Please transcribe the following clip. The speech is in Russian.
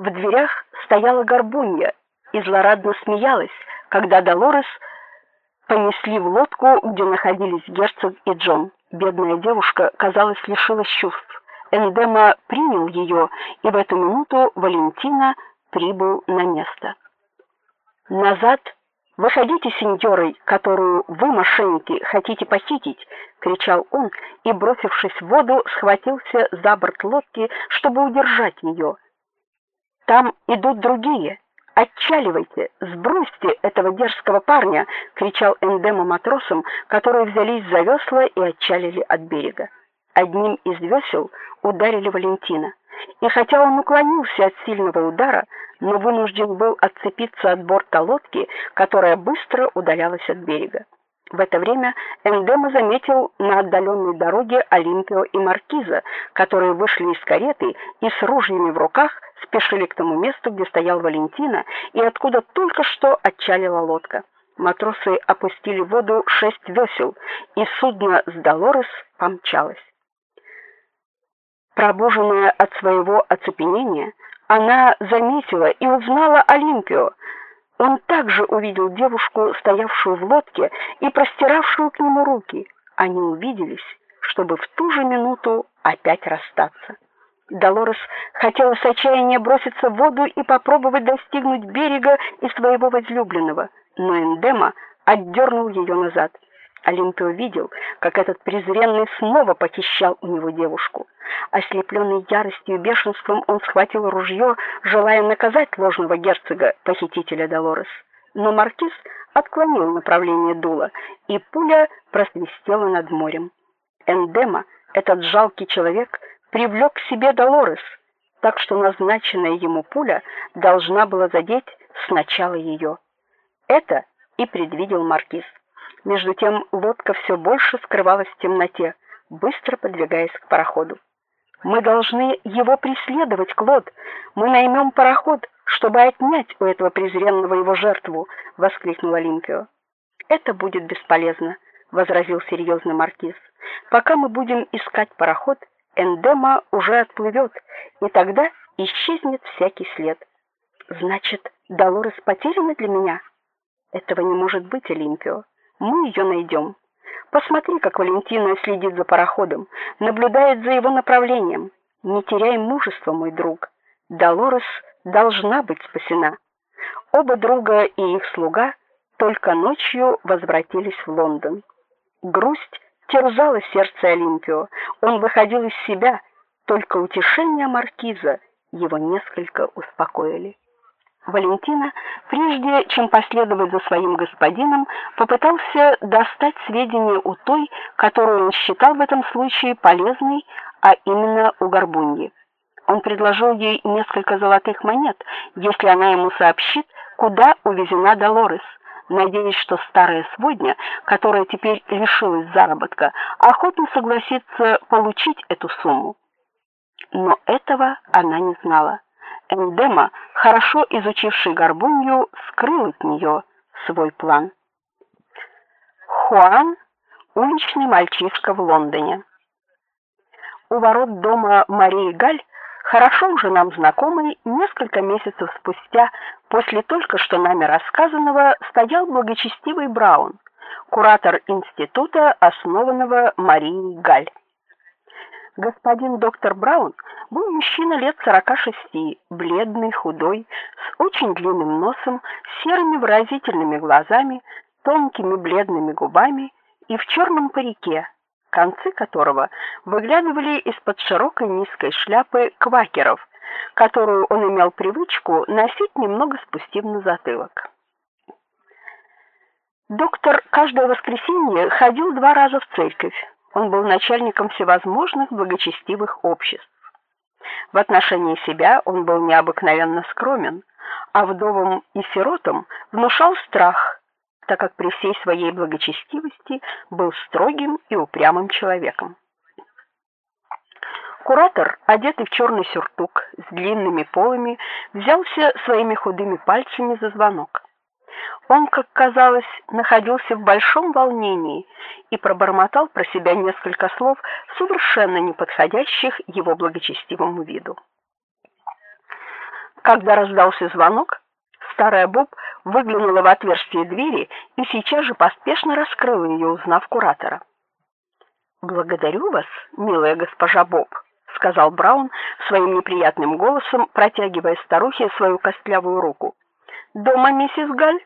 В дверях стояла горбунья и злорадно смеялась, когда Долорес понесли в лодку, где находились герцог и Джон. Бедная девушка, казалось, лишилась чувств. Эндема принял ее, и в эту минуту Валентина прибыл на место. Назад Выходите, сеньоры, которую вы, мошенники, хотите похитить, кричал он и, бросившись в воду, схватился за борт лодки, чтобы удержать ее. Там идут другие. Отчаливайте, сбросьте этого дерзкого парня, кричал Эндема матросам, которые взялись за весла и отчалили от берега. Одним из весел ударили Валентина. И хотя он уклонился от сильного удара, но вынужден был отцепиться от борта лодки, которая быстро удалялась от берега. В это время Эндема заметил на отдаленной дороге Олимпио и Маркиза, которые вышли из кареты и с ружьями в руках спешили к тому месту, где стоял Валентина и откуда только что отчалила лодка. Матросы опустили в воду шесть весел, и судно с Долорес помчалось. Пробуженная от своего оцепенения, она заметила и узнала Олимпию. Он также увидел девушку, стоявшую в лодке и простиравшую к нему руки. Они увиделись, чтобы в ту же минуту опять расстаться. Долорес хотела с отчаяния броситься в воду и попробовать достигнуть берега и своего возлюбленного, но Эндема отдернул ее назад. Олимпио видел, как этот презренный снова похищал у него девушку. Ослепленный яростью и бешенством, он схватил ружье, желая наказать ложного герцога, похитителя Долорес. Но маркиз отклонил направление дула, и пуля просвистела над морем. Эндема, этот жалкий человек, привлек к себе Долорес, так что назначенная ему пуля должна была задеть сначала ее. Это и предвидел маркиз. Между тем лодка все больше скрывалась в темноте, быстро подвигаясь к пароходу. Мы должны его преследовать, Клод. Мы наймем пароход, чтобы отнять у этого презренного его жертву, воскликнул Олимпио. Это будет бесполезно, возразил серьезно маркиз. Пока мы будем искать пароход, Эндема уже отплывет, и тогда исчезнет всякий след. Значит, Долорес потеряна для меня? Этого не может быть, Олимпио. Мы ее найдем. Посмотри, как Валентина следит за пароходом, наблюдает за его направлением. Не теряй мужества, мой друг. Долорес должна быть спасена. Оба друга и их слуга только ночью возвратились в Лондон. Грусть терзала сердце Олимпио. Он выходил из себя, только утешения маркиза его несколько успокоили. Валентина, прежде чем последовать за своим господином, попытался достать сведения у той, которую он считал в этом случае полезной, а именно у Горбуньи. Он предложил ей несколько золотых монет, если она ему сообщит, куда увезена Долорес, надеясь, что старая сводня, которая теперь лишилась заработка, охотно согласится получить эту сумму. Но этого она не знала. Эндема, хорошо изучивший горбунью, скрыл от нее свой план. Хуан уличный мальчишка в Лондоне. У ворот дома Марии Галь, хорошо уже нам знакомый, несколько месяцев спустя после только что нами рассказанного стоял благочестивый Браун, куратор института, основанного Марией Галь. Господин доктор Браун был мужчина лет сорока шести, бледный, худой, с очень длинным носом, серыми выразительными глазами, тонкими бледными губами и в черном парике, концы которого выглядывали из-под широкой низкой шляпы квакеров, которую он имел привычку носить немного спустив на затылок. Доктор каждое воскресенье ходил два раза в церковь. Он был начальником всевозможных благочестивых обществ. В отношении себя он был необыкновенно скромен, а вдовам и сиротам внушал страх, так как при всей своей благочестивости был строгим и упрямым человеком. Куратор, одетый в черный сюртук с длинными полами, взялся своими худыми пальцами за звонок. Он, как казалось, находился в большом волнении и пробормотал про себя несколько слов, совершенно не подходящих его благочестивому виду. Когда раздался звонок, старая Боб выглянула в отверстие двери и сейчас же поспешно раскрыла ее, узнав куратора. Благодарю вас, милая госпожа Боб, сказал Браун своим неприятным голосом, протягивая старухе свою костлявую руку. Дома миссис Галь?